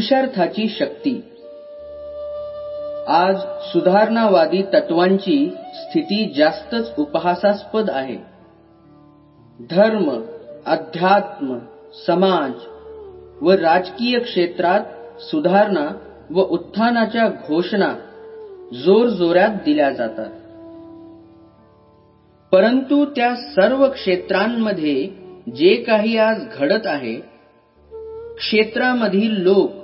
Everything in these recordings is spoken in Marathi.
पुरुषार्थाची शक्ती. आज सुधारणावादी तत्वांची स्थिती जास्तच उपहासास्पद आहे. धर्म अध्यात्म समाज व राजकीय क्षेत्रात सुधारणा व उत्थानाच्या घोषणा जोरजोरात दिल्या जातात. परंतु त्या सर्व क्षेत्रांमध्ये जे काही आज घडत आहे क्षेत्रामधील लोक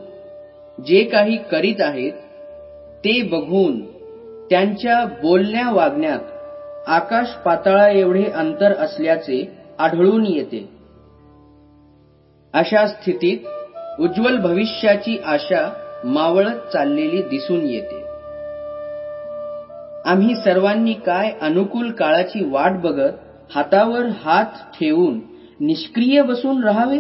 जे काही करीत आहेत ते बघून त्यांच्या बोलण्या वागण्यात आकाश पाताळा एवढे अंतर असल्याचे आढळून येते. अशा स्थितीत उज्ज्वल भविष्याची आशा मावळत चाललेली दिसून येते. आम्ही सर्वांनी काय अनुकूल काळाची वाट बघत हातावर हात ठेवून निष्क्रिय बसून राहावे?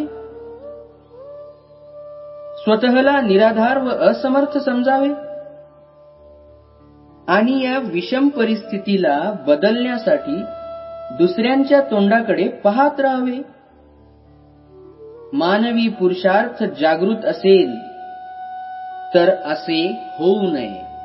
स्वतःला निराधार व असमर्थ समजावे आणि या विषम परिस्थितीला बदलण्यासाठी दुसऱ्यांच्या तोंडाकडे पाहत राहावे. मानवी पुरुषार्थ जागृत असेल तर असे होऊ नये.